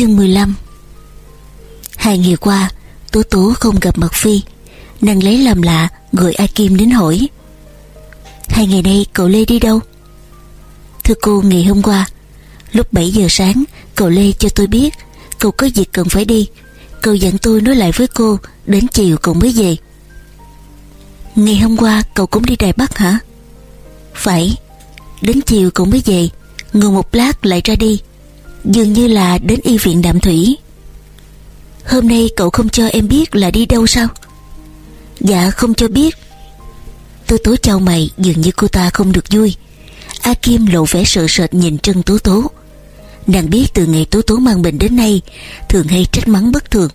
Chương 15 Hai ngày qua Tố Tố không gặp Mật Phi. Nàng lấy làm lạ, gọi A Kim đến hỏi. Hai ngày nay cậu Lê đi đâu? Thưa cô, ngày hôm qua, Lúc 7 giờ sáng, Cậu Lê cho tôi biết Cậu có việc cần phải đi. Cậu dặn tôi nói lại với cô, Đến chiều cậu mới về. Ngày hôm qua cậu cũng đi Đài Bắc hả? Phải, Đến chiều cậu mới về. Ngồi một lát lại ra đi. Dường như là đến y viện Đạm Thủy. Hôm nay cậu không cho em biết là đi đâu sao? Dạ không cho biết. Tố tố chào mày, Dường như cô ta không được vui. A Kim lộ vẻ sợ sệt nhìn Trân Tố Tố. Nàng biết từ ngày Tố Tố mang bệnh đến nay, Thường hay trách mắng bất thường.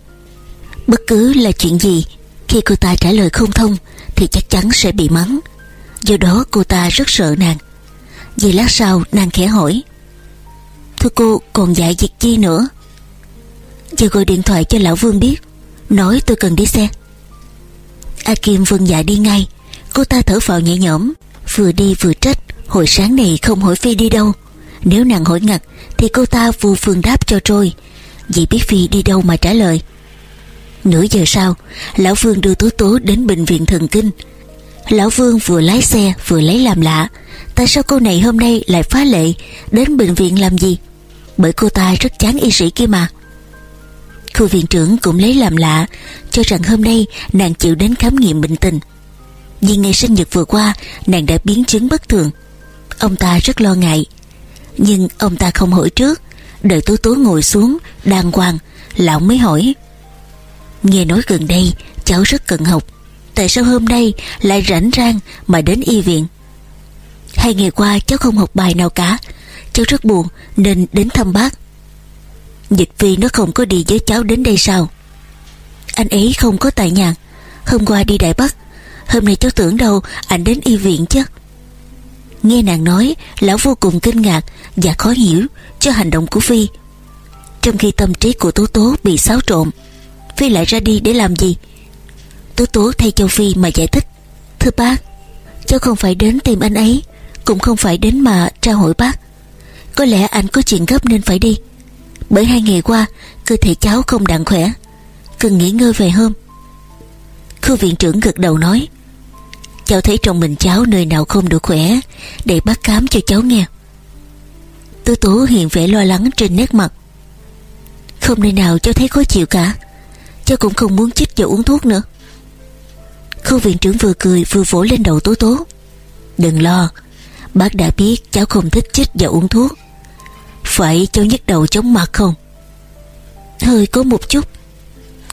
Bất cứ là chuyện gì, Khi cô ta trả lời không thông, Thì chắc chắn sẽ bị mắng. Do đó cô ta rất sợ nàng. Vì lát sau, nàng khẽ hỏi. Thưa cô, còn dạy việc chi nữa? Giờ gọi điện thoại cho lão Vương biết. Nói tôi cần đi xe. A Kim vâng dạ đi ngay. Cô ta thở phào nhẹ nhõm. Vừa đi vừa trách. Hồi sáng này không hỏi Phi đi đâu. Nếu nàng hỏi ngặt, Thì cô ta vô phương đáp cho trôi. Vì biết Phi đi đâu mà trả lời? Nửa giờ sau, Lão Vương đưa Tố Tố đến bệnh viện thần kinh. Lão Vương vừa lái xe, vừa lấy làm lạ. Tại sao cô này hôm nay lại phá lệ? Đến bệnh viện làm gì? Bởi cô ta rất chán y sĩ kia mà. Khu viện trưởng cũng lấy làm lạ, Cho rằng hôm nay nàng chịu đến khám nghiệm bệnh tình. Vì ngày sinh nhật vừa qua, Nàng đã biến chứng bất thường. Ông ta rất lo ngại. Nhưng ông ta không hỏi trước. Đợi Tố Tố ngồi xuống, đàng hoàng, Lão mới hỏi. Nghe nói gần đây, cháu rất cần học. Tại sao hôm nay lại rảnh rang Mà đến y viện? Hai ngày qua, cháu không học bài nào cả. Cháu rất buồn, nên đến thăm bác. Dịch phi nó không có đi với cháu đến đây sao? Anh ấy không có tại nhà. Hôm qua đi Đại Bắc. Hôm nay cháu tưởng đâu anh đến y viện chứ. Nghe nàng nói, Lão vô cùng kinh ngạc Và khó hiểu cho hành động của Phi. Trong khi tâm trí của Tố Tố bị xáo trộn, Phi lại ra đi để làm gì? Tố Tố thay Châu Phi mà giải thích. Thưa bác, Cháu không phải đến tìm anh ấy, Cũng không phải đến mà tra hỏi bác. Có lẽ anh có chuyện gấp nên phải đi. Bởi hai ngày qua, Cơ thể cháu không đặng khỏe. Cần nghỉ ngơi về hôm. Khu viện trưởng gật đầu nói, Cháu thấy trong mình cháu nơi nào không được khỏe, Để bác khám cho cháu nghe. Tố tố hiện vẻ lo lắng trên nét mặt. Không nơi nào cháu thấy khó chịu cả. Cháu cũng không muốn chích và uống thuốc nữa. Khu viện trưởng vừa cười vừa vỗ lên đầu tố tố. Đừng lo, Bác đã biết cháu không thích chích và uống thuốc. Phải cháu nhức đầu chóng mặt không? Hơi có một chút.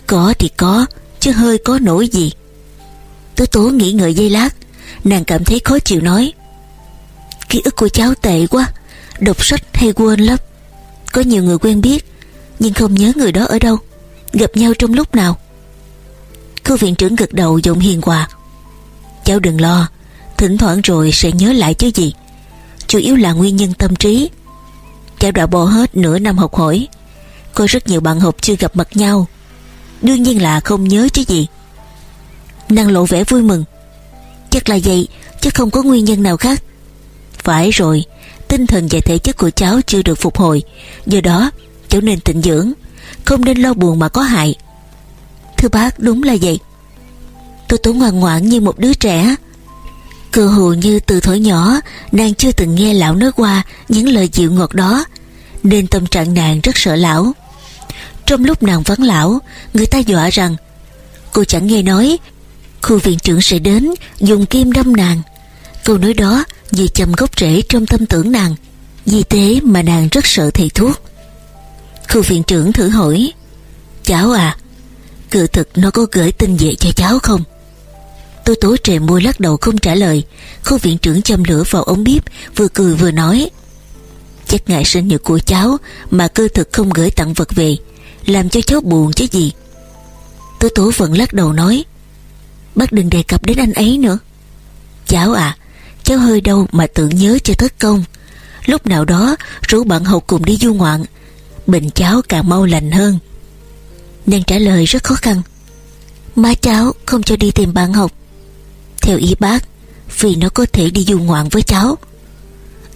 Có thì có, Chứ hơi có nổi gì. Tố tố nghĩ ngợi giây lát, Nàng cảm thấy khó chịu nói. Ký ức của cháu tệ quá, Đọc sách hay quên lắm. Có nhiều người quen biết, Nhưng không nhớ người đó ở đâu. Gặp nhau trong lúc nào? Cô viện trưởng gật đầu giọng hiền hòa. Cháu đừng lo, Thỉnh thoảng rồi sẽ nhớ lại chứ gì. Chủ yếu là nguyên nhân tâm trí. Cháu đã bỏ hết nửa năm học hỏi. Có rất nhiều bạn học chưa gặp mặt nhau. Đương nhiên là không nhớ chứ gì. Năng lộ vẻ vui mừng. Chắc là vậy Chứ không có nguyên nhân nào khác. Phải rồi, Tinh thần và thể chất của cháu chưa được phục hồi. Do đó, cháu nên tịnh dưỡng, Không nên lo buồn mà có hại. Thưa bác, đúng là vậy. Tôi tố ngoan ngoãn như một đứa trẻ. Cơ hồ như từ thổi nhỏ, Nàng chưa từng nghe lão nói qua Những lời dịu ngọt đó, Nên tâm trạng nàng rất sợ lão. Trong lúc nàng vắng lão, Người ta dọa rằng, Cô chẳng nghe nói, Khu viện trưởng sẽ đến Dùng kim đâm nàng. Câu nói đó vì chầm gốc rễ trong tâm tưởng nàng, Vì thế mà nàng rất sợ thầy thuốc. Khu viện trưởng thử hỏi, Cháu à Cự thực nó có gửi tin về cho cháu không? Tôi tố trề môi lắc đầu không trả lời. Khu viện trưởng châm lửa vào ống bếp, Vừa cười vừa nói, Chắc ngại sinh nhật của cháu Mà cơ thực không gửi tặng vật về, Làm cho cháu buồn chứ gì. Tôi tố vẫn lắc đầu nói, Bác đừng đề cập đến anh ấy nữa. Cháu à Cháu hơi đâu mà tưởng nhớ cho thất công. Lúc nào đó, rủ bạn học cùng đi du ngoạn Bệnh cháu càng mau lành hơn. Nàng trả lời rất khó khăn, Má cháu không cho đi tìm bạn học. Theo ý bác, Vì nó có thể đi du ngoạn với cháu.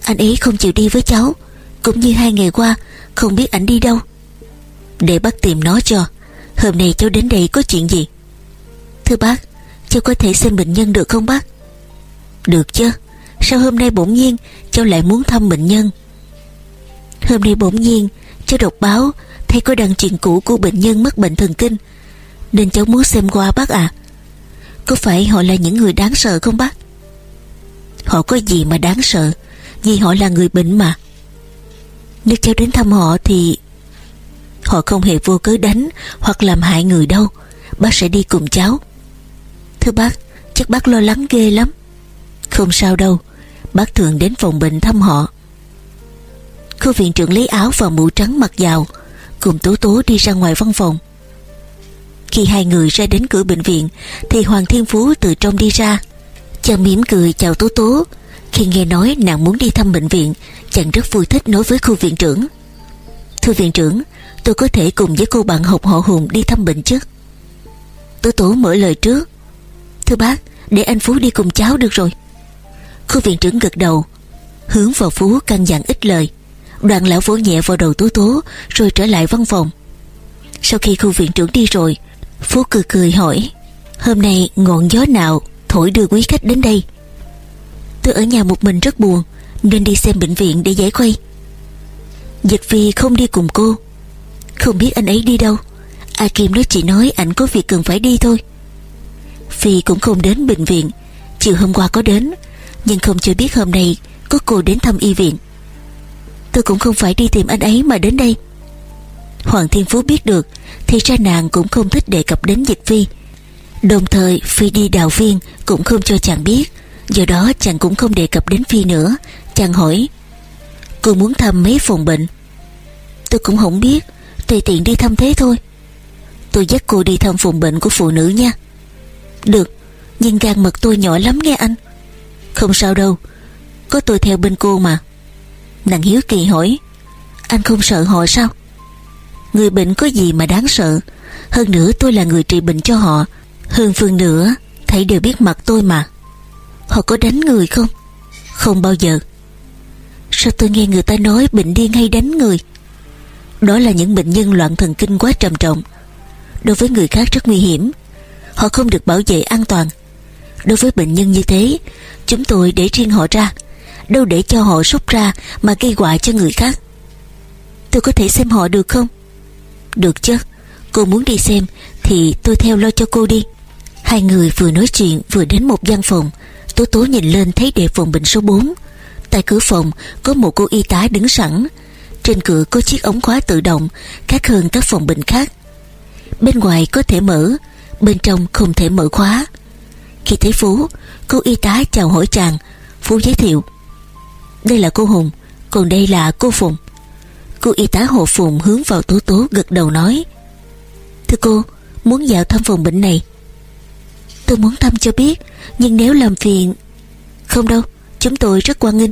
Anh ấy không chịu đi với cháu, Cũng như hai ngày qua, Không biết ảnh đi đâu. Để bác tìm nó cho, Hôm nay cháu đến đây có chuyện gì? Thưa bác, Cháu có thể xem bệnh nhân được không bác? Được chứ, Sao hôm nay bỗng nhiên cháu lại muốn thăm bệnh nhân? Hôm nay bỗng nhiên Cháu đọc báo, Thấy có đăng chuyện cũ của bệnh nhân mắc bệnh thần kinh, Nên cháu muốn xem qua bác à có phải họ là những người đáng sợ không bác? Họ có gì mà đáng sợ? Vì họ là người bệnh mà. Nếu cháu đến thăm họ thì Họ không hề vô cớ đánh Hoặc làm hại người đâu. Bác sẽ đi cùng cháu. Thưa bác, Chắc bác lo lắng ghê lắm. Không sao đâu. Bác thường đến phòng bệnh thăm họ. Khu viện trưởng lấy áo và mũ trắng mặc vào, Cùng Tố Tố đi ra ngoài văn phòng. Khi hai người ra đến cửa bệnh viện, Thì Hoàng Thiên Phú từ trong đi ra. Chàng mỉm cười chào Tố Tố. Khi nghe nói nàng muốn đi thăm bệnh viện, Chàng rất vui thích nói với khu viện trưởng. Thưa viện trưởng, Tôi có thể cùng với cô bạn học họ Hùng đi thăm bệnh chứ? Tố Tố mở lời trước. Thưa bác, Để anh Phú đi cùng cháu được rồi. Khu viện trưởng gật đầu, Hướng vào Phú căn dặn ít lời. Đoàn lão vỗ nhẹ vào đầu Tố Tố, Rồi trở lại văn phòng. Sau khi khu viện trưởng đi rồi Phú cười cười hỏi, Hôm nay ngọn gió nào thổi đưa quý khách đến đây? Tôi ở nhà một mình rất buồn, Nên đi xem bệnh viện để giải khuây. Dịch Phi không đi cùng cô. Không biết anh ấy đi đâu. A Kim nó chỉ nói ảnh có việc cần phải đi thôi. Phi cũng không đến bệnh viện. Chiều hôm qua có đến, Nhưng không cho biết hôm nay Có cô đến thăm y viện. Tôi cũng không phải đi tìm anh ấy mà đến đây. Hoàng Thiên Phú biết được, Thì ra nàng cũng không thích đề cập đến Dịch Phi. Đồng thời, Phi đi đào viên Cũng không cho chàng biết. Do đó, chàng cũng không đề cập đến Phi nữa. Chàng hỏi, Cô muốn thăm mấy phòng bệnh? Tôi cũng không biết, Tùy tiện đi thăm thế thôi. Tôi dắt cô đi thăm phòng bệnh của phụ nữ nha. Được Nhưng gan mật tôi nhỏ lắm nghe anh. Không sao đâu, Có tôi theo bên cô mà. Nàng hiếu kỳ hỏi, Anh không sợ họ sao? Người bệnh có gì mà đáng sợ? Hơn nữa tôi là người trị bệnh cho họ. Hơn phương nữa, Thầy đều biết mặt tôi mà. Họ có đánh người không? Không bao giờ. Sao tôi nghe người ta nói bệnh điên hay đánh người? Đó là những bệnh nhân loạn thần kinh quá trầm trọng. Đối với người khác rất nguy hiểm. Họ không được bảo vệ an toàn. Đối với bệnh nhân như thế, Chúng tôi để riêng họ ra. Đâu để cho họ sốt ra Mà gây họa cho người khác. Tôi có thể xem họ được không? Được chứ? Cô muốn đi xem, Thì tôi theo lo cho cô đi. Hai người vừa nói chuyện vừa đến một gian phòng. Tố tố nhìn lên thấy đề phòng bệnh số 4 Tại cửa phòng, có một cô y tá đứng sẵn. Trên cửa có chiếc ống khóa tự động, Khác hơn các phòng bệnh khác. Bên ngoài có thể mở, Bên trong không thể mở khóa. Khi thấy Phú, Cô y tá chào hỏi chàng. Phú giới thiệu, Đây là cô Hùng, Còn đây là cô Phùng. Cô y tá Hồ Phùng hướng vào Tố Tố gật đầu nói, Thưa cô, Muốn vào thăm phòng bệnh này. Tôi muốn thăm cho biết, Nhưng nếu làm phiền Không đâu, Chúng tôi rất quan nghênh.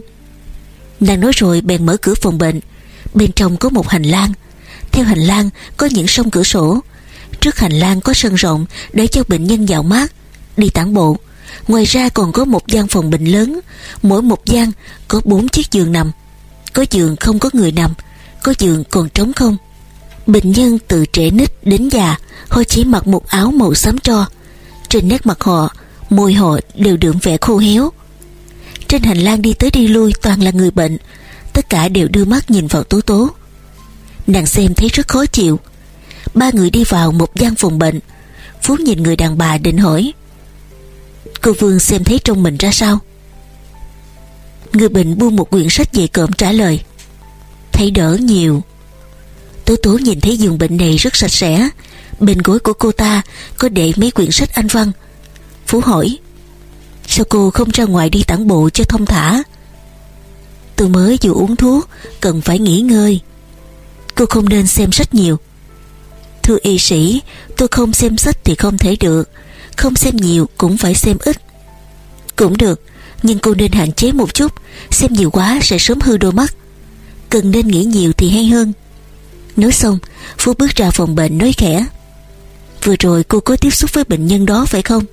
Nàng nói rồi bèn mở cửa phòng bệnh. Bên trong có một hành lang. Theo hành lang có những sông cửa sổ. Trước hành lang có sân rộng Để cho bệnh nhân dạo mát, Đi tản bộ. Ngoài ra còn có một gian phòng bệnh lớn. Mỗi một gian có bốn chiếc giường nằm. Có giường không có người nằm. Có giường còn trống không? Bệnh nhân từ trẻ nít đến già, Họ chỉ mặc một áo màu xám tro. Trên nét mặt họ, Môi họ đều đượm vẻ khô héo. Trên hành lang đi tới đi lui toàn là người bệnh. Tất cả đều đưa mắt nhìn vào tố tố. Nàng xem thấy rất khó chịu. Ba người đi vào một gian phòng bệnh. Phú nhìn người đàn bà định hỏi, Cô Vương xem thấy trong mình ra sao? Người bệnh buông một quyển sách về cộm trả lời Thấy đỡ nhiều. Tố tố nhìn thấy giường bệnh này rất sạch sẽ. Bên gối của cô ta Có để mấy quyển sách anh văn. Phú hỏi, Sao cô không ra ngoài đi tản bộ cho thông thả? Tôi mới vừa uống thuốc, Cần phải nghỉ ngơi. Cô không nên xem sách nhiều. Thưa y sĩ, Tôi không xem sách thì không thể được. Không xem nhiều cũng phải xem ít. Cũng được, Nhưng cô nên hạn chế một chút. Xem nhiều quá sẽ sớm hư đôi mắt. Cần nên nghĩ nhiều thì hay hơn. Nói xong, Phú bước ra phòng bệnh nói khẽ. Vừa rồi cô có tiếp xúc với bệnh nhân đó phải không?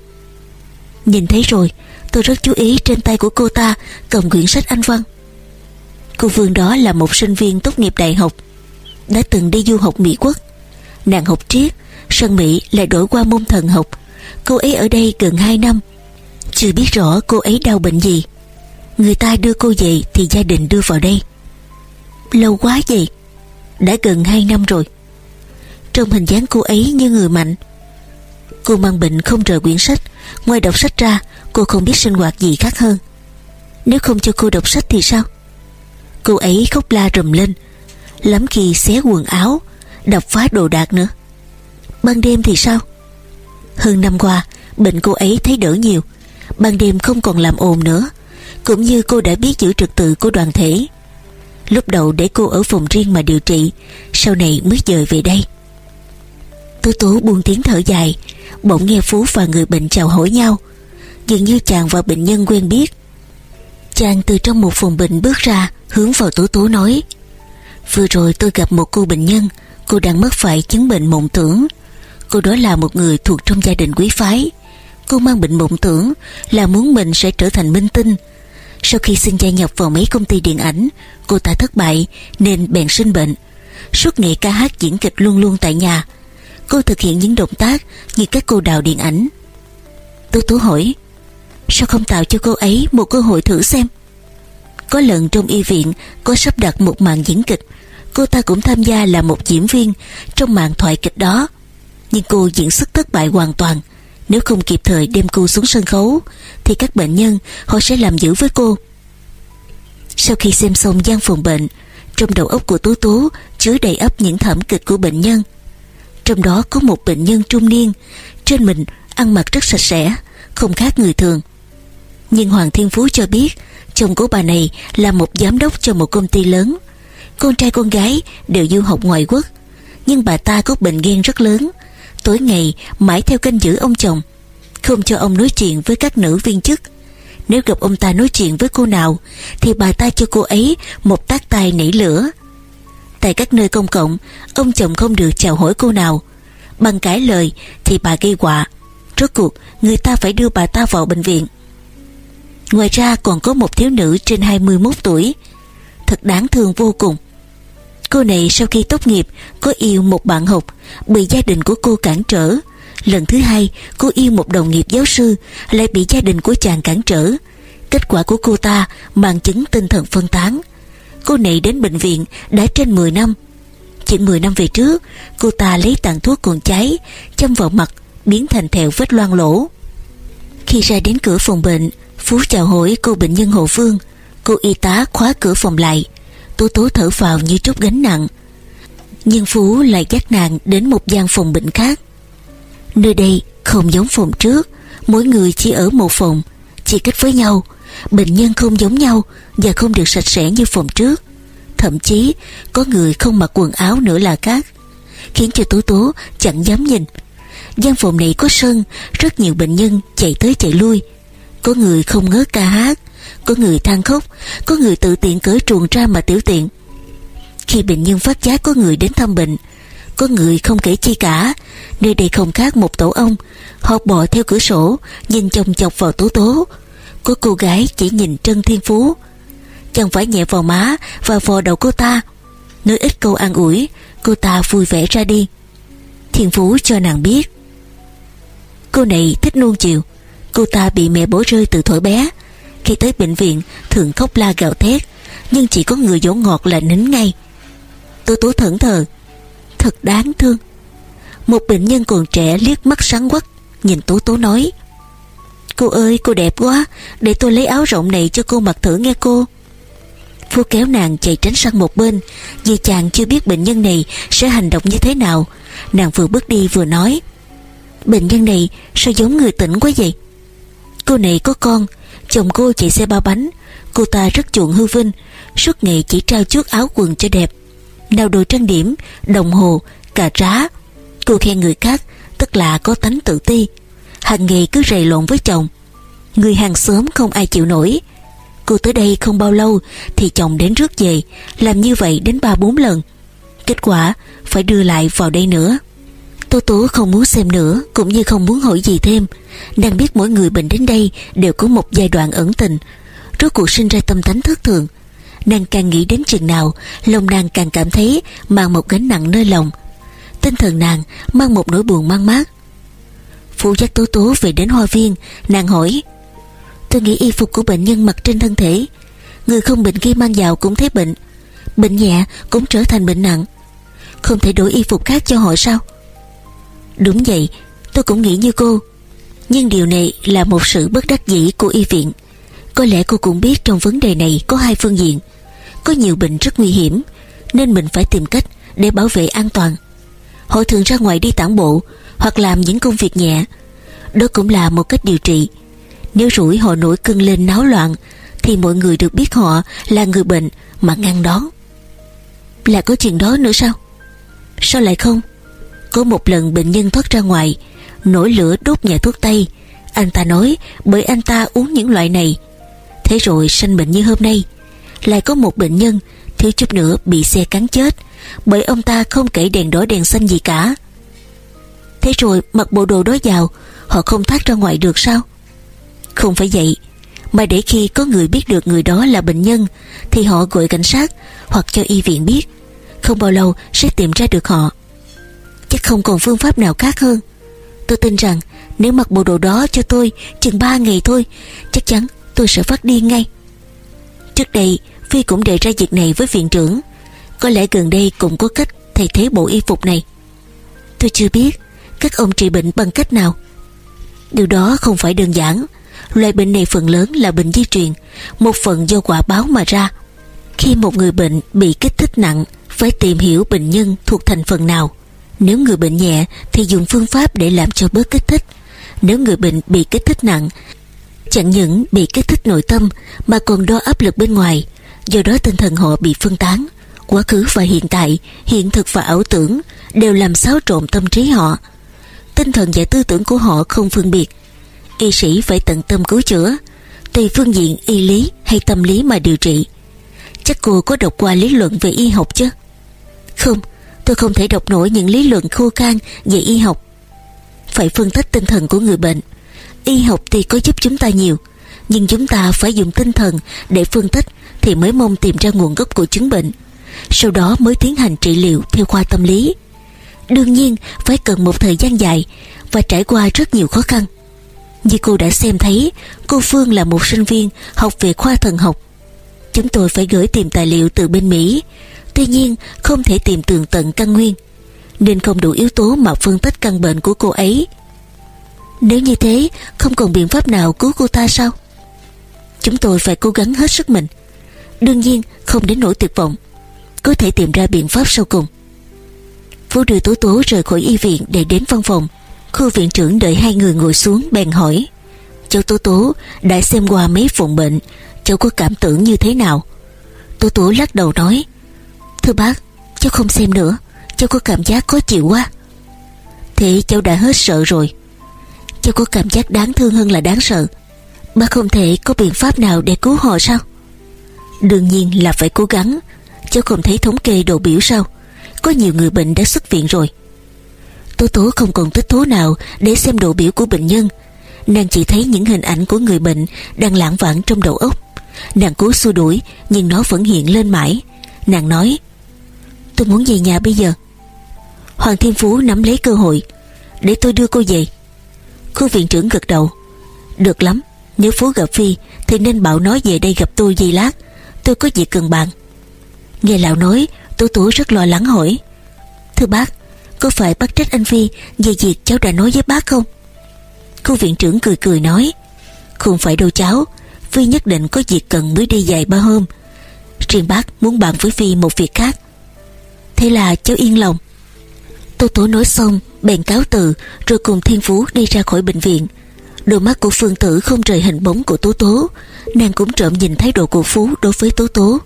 Nhìn thấy rồi, Tôi rất chú ý trên tay của cô ta, Cầm quyển sách Anh Văn. Cô Vương đó là một sinh viên tốt nghiệp đại học, Đã từng đi du học Mỹ Quốc. Nàng học triết sân Mỹ lại đổi qua môn thần học. Cô ấy ở đây gần 2 năm. Chưa biết rõ cô ấy đau bệnh gì. Người ta đưa cô về Thì gia đình đưa vào đây. Lâu quá vậy? Đã gần 2 năm rồi. Trong hình dáng cô ấy như người mạnh. Cô mang bệnh không rời quyển sách. Ngoài đọc sách ra, Cô không biết sinh hoạt gì khác hơn. Nếu không cho cô đọc sách thì sao? Cô ấy khóc la rùm lên. Lắm khi xé quần áo, Đập phá đồ đạc nữa. Ban đêm thì sao? Hơn năm qua, Bệnh cô ấy thấy đỡ nhiều. Ban đêm không còn làm ồn nữa. Cũng như cô đã biết giữ trật tự của đoàn thể. Lúc đầu để cô ở phòng riêng mà điều trị, Sau này mới dời về đây. Tố tố buông tiếng thở dài, Bỗng nghe Phú và người bệnh chào hỏi nhau. Dường như chàng và bệnh nhân quen biết. Chàng từ trong một phòng bệnh bước ra, Hướng vào Tố Tố nói, Vừa rồi tôi gặp một cô bệnh nhân, Cô đang mắc phải chứng bệnh mộng tưởng. Cô đó là một người thuộc trong gia đình quý phái. Cô mang bệnh mộng tưởng Là muốn mình sẽ trở thành minh tinh sau khi xin gia nhập vào mấy công ty điện ảnh, Cô ta thất bại Nên bèn sinh bệnh. Suốt ngày ca hát diễn kịch luôn luôn tại nhà. Cô thực hiện những động tác Như các cô đào điện ảnh. Tú Tú hỏi, Sao không tạo cho cô ấy một cơ hội thử xem? Có lần trong y viện Có sắp đặt một màn diễn kịch, Cô ta cũng tham gia là một diễn viên Trong màn thoại kịch đó. Nhưng cô diễn xuất thất bại hoàn toàn. Nếu không kịp thời đem cô xuống sân khấu, Thì các bệnh nhân Họ sẽ làm giữ với cô. Sau khi xem xong gian phòng bệnh, Trong đầu óc của Tú Tú Chứa đầy ấp những thảm kịch của bệnh nhân. Trong đó có một bệnh nhân trung niên, Trên mình ăn mặc rất sạch sẽ, Không khác người thường. Nhưng Hoàng Thiên Phú cho biết, Chồng của bà này là một giám đốc cho một công ty lớn. Con trai con gái đều du học ngoại quốc, Nhưng bà ta có bệnh ghen rất lớn Tối ngày, mãi theo canh giữ ông chồng. Không cho ông nói chuyện với các nữ viên chức. Nếu gặp ông ta nói chuyện với cô nào, Thì bà ta cho cô ấy một tác tay nảy lửa. Tại các nơi công cộng, Ông chồng không được chào hỏi cô nào. Bằng cãi lời thì bà gây họa. Rốt cuộc, người ta phải đưa bà ta vào bệnh viện. Ngoài ra còn có một thiếu nữ trên 21 tuổi. Thật đáng thương vô cùng. Cô này sau khi tốt nghiệp, Có yêu một bạn học. Bị gia đình của cô cản trở. Lần thứ hai, cô yêu một đồng nghiệp giáo sư, Lại bị gia đình của chàng cản trở. Kết quả của cô ta Mang chứng tinh thần phân tán. Cô này đến bệnh viện đã trên 10 năm. Chỉ 10 năm về trước, Cô ta lấy tàn thuốc còn cháy Châm vào mặt, biến thành thẹo vết loang lỗ. Khi ra đến cửa phòng bệnh, Phú chào hỏi cô bệnh nhân Hồ Phương. Cô y tá khóa cửa phòng lại. Tố tố thở vào như trút gánh nặng. Nhưng Phú lại dắt nàng đến một gian phòng bệnh khác. Nơi đây không giống phòng trước, Mỗi người chỉ ở một phòng, Chỉ cách với nhau. Bệnh nhân không giống nhau Và không được sạch sẽ như phòng trước. Thậm chí, có người không mặc quần áo nữa là khác, Khiến cho Tố Tố chẳng dám nhìn. Gian phòng này có sân, Rất nhiều bệnh nhân chạy tới chạy lui. Có người không ngớt ca hát có người than khóc, Có người tự tiện cởi truồng ra mà tiểu tiện. Khi bệnh nhân phát giác có người đến thăm bệnh, Có người không kể chi cả. Nơi đây không khác một tổ ông Họ bò theo cửa sổ, Nhìn chồng chọc vào tố tố. Có cô gái chỉ nhìn Trân Thiên Phú. Chẳng phải nhẹ vào má Và vò đầu cô ta. Nói ít câu an ủi, Cô ta vui vẻ ra đi. Thiên Phú cho nàng biết. Cô này thích nuông chiều. Cô ta bị mẹ bỏ rơi từ thuở bé khi tới bệnh viện, Thường khóc la gào thét, Nhưng chỉ có người dỗ ngọt là nín ngay. Tôi tố thẫn thờ, Thật đáng thương. Một bệnh nhân còn trẻ liếc mắt sáng quắc, Nhìn Tố Tố nói, Cô ơi, cô đẹp quá, Để tôi lấy áo rộng này cho cô mặc thử nghe cô. Phu kéo nàng chạy tránh sang một bên, Vì chàng chưa biết bệnh nhân này Sẽ hành động như thế nào, Nàng vừa bước đi vừa nói, Bệnh nhân này sao giống người tỉnh quá vậy? Cô này có con Chồng cô chạy xe ba bánh. Cô ta rất chuộng hư vinh Suốt ngày chỉ trao chuốt áo quần cho đẹp. Nào đồ trang điểm, đồng hồ, cà rá. Cô khen người khác Tức là có tánh tự ti. Hàng ngày cứ rầy lộn với chồng. Người hàng xóm không ai chịu nổi. Cô tới đây không bao lâu Thì chồng đến rước về Làm như vậy đến ba bốn lần. Kết quả phải đưa lại vào đây nữa. Tố Tố không muốn xem nữa, Cũng như không muốn hỏi gì thêm. Nàng biết mỗi người bệnh đến đây Đều có một giai đoạn ẩn tình. Rốt cuộc sinh ra tâm tánh thất thường. Nàng càng nghĩ đến chừng nào, Lòng nàng càng cảm thấy Mang một gánh nặng nơi lòng. Tinh thần nàng mang một nỗi buồn mang mát. Phụ giác Tố Tố về đến hoa viên, Nàng hỏi, Tôi nghĩ y phục của bệnh nhân mặc trên thân thể. Người không bệnh khi mang vào cũng thấy bệnh. Bệnh nhẹ cũng trở thành bệnh nặng. Không thể đổi y phục khác cho họ sao? Đúng vậy, Tôi cũng nghĩ như cô. Nhưng điều này là một sự bất đắc dĩ của y viện. Có lẽ cô cũng biết trong vấn đề này có hai phương diện. Có nhiều bệnh rất nguy hiểm, Nên mình phải tìm cách để bảo vệ an toàn. Họ thường ra ngoài đi tản bộ Hoặc làm những công việc nhẹ. Đó cũng là một cách điều trị. Nếu rủi họ nổi cơn lên náo loạn, Thì mọi người được biết họ là người bệnh Mà ngăn đón. Là có chuyện đó nữa sao? Sao lại không? Có một lần bệnh nhân thoát ra ngoài, Nổi lửa đốt nhà thuốc tây. Anh ta nói, bởi anh ta uống những loại này. Thế rồi sanh bệnh như hôm nay. Lại có một bệnh nhân, Thiếu chút nữa bị xe cắn chết, bởi ông ta không kể đèn đỏ đèn xanh gì cả. Thế rồi mặc bộ đồ đó vào, Họ không thoát ra ngoài được sao? Không phải vậy. Mà để khi có người biết được người đó là bệnh nhân, Thì họ gọi cảnh sát Hoặc cho y viện biết. Không bao lâu sẽ tìm ra được họ. Chắc không còn phương pháp nào khác hơn. Tôi tin rằng Nếu mặc bộ đồ đó cho tôi Chừng 3 ngày thôi, Chắc chắn tôi sẽ phát điên ngay. Trước đây, Phi cũng đề ra việc này với viện trưởng. Có lẽ gần đây cũng có cách thay thế bộ y phục này. Tôi chưa biết Các ông trị bệnh bằng cách nào. Điều đó không phải đơn giản. Loại bệnh này phần lớn là bệnh di truyền, Một phần do quả báo mà ra. Khi một người bệnh bị kích thích nặng, Phải tìm hiểu bệnh nhân thuộc thành phần nào. Nếu người bệnh nhẹ Thì dùng phương pháp để làm cho bớt kích thích. Nếu người bệnh bị kích thích nặng, Chẳng những bị kích thích nội tâm Mà còn đo áp lực bên ngoài. Do đó tinh thần họ bị phân tán. Quá khứ và hiện tại, hiện thực và ảo tưởng đều làm xáo trộn tâm trí họ. Tinh thần và tư tưởng của họ không phân biệt. Y sĩ phải tận tâm cứu chữa, tùy phương diện y lý hay tâm lý mà điều trị. Chắc cô có đọc qua lý luận về y học chứ? Không tôi không thể đọc nổi những lý luận khô khan về y học phải phân tích tinh thần của người bệnh y học thì có giúp chúng ta nhiều nhưng chúng ta phải dùng tinh thần để phân tích thì mới mong tìm ra nguồn gốc của chứng bệnh sau đó mới tiến hành trị liệu theo khoa tâm lý. Đương nhiên phải cần một thời gian dài và trải qua rất nhiều khó khăn. Như cô đã xem thấy, cô Phương là một sinh viên học về khoa thần học. Chúng tôi phải gửi tìm tài liệu từ bên Mỹ, tuy nhiên không thể tìm tường tận căn nguyên, nên không đủ yếu tố mà phân tích căn bệnh của cô ấy. Nếu như thế, không còn biện pháp nào cứu cô ta sao? Chúng tôi phải cố gắng hết sức mình. Đương nhiên không đến nỗi tuyệt vọng có thể tìm ra biện pháp sau cùng. Phú đưa Tố Tố rời khỏi y viện để đến văn phòng. Khu viện trưởng đợi hai người ngồi xuống bèn hỏi Cháu Tố Tố đã xem qua mấy phòng bệnh Cháu có cảm tưởng như thế nào Tố Tố lắc đầu nói Thưa bác, Cháu không xem nữa. Cháu có cảm giác khó chịu quá. Thế cháu đã hết sợ rồi. Cháu có cảm giác đáng thương hơn là đáng sợ. Bác không thể có biện pháp nào để cứu họ sao? Đương nhiên là phải cố gắng. Cháu không thấy thống kê đồ biểu sao? Có nhiều người bệnh đã xuất viện rồi. Tố tố không còn tích thố nào Để xem đồ biểu của bệnh nhân. Nàng chỉ thấy những hình ảnh của người bệnh Đang lãng vãng trong đầu óc. Nàng cố xua đuổi, Nhưng nó vẫn hiện lên mãi. Nàng nói Tôi muốn về nhà bây giờ. Hoàng Thiên Phú nắm lấy cơ hội, Để tôi đưa cô về. Khu viện trưởng gật đầu. Được lắm Nếu Phú gặp Phi, Thì nên bảo nó về đây gặp tôi giây lát. Tôi có việc cần bàn Nghe lão nói, Tú Tú rất lo lắng hỏi. Thưa bác, Có phải bác trách anh Phi Về việc cháu đã nói với bác không? Cô viện trưởng cười cười nói. Không phải đâu cháu, Phi nhất định có việc cần mới đi dài ba hôm. Riêng bác muốn bàn với Phi một việc khác. Thế là cháu yên lòng. Tô Tố nói xong, Bèn cáo từ, Rồi cùng Thiên Phú đi ra khỏi bệnh viện. Đôi mắt của Phương Tử không rời hình bóng của Tố Tố, Nàng cũng trộm nhìn thái độ của Phú đối với Tố Tố.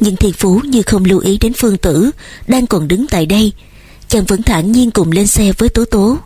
Nhưng thiên phú như không lưu ý đến phương tử, đang còn đứng tại đây, chàng vẫn thản nhiên cùng lên xe với tố tố.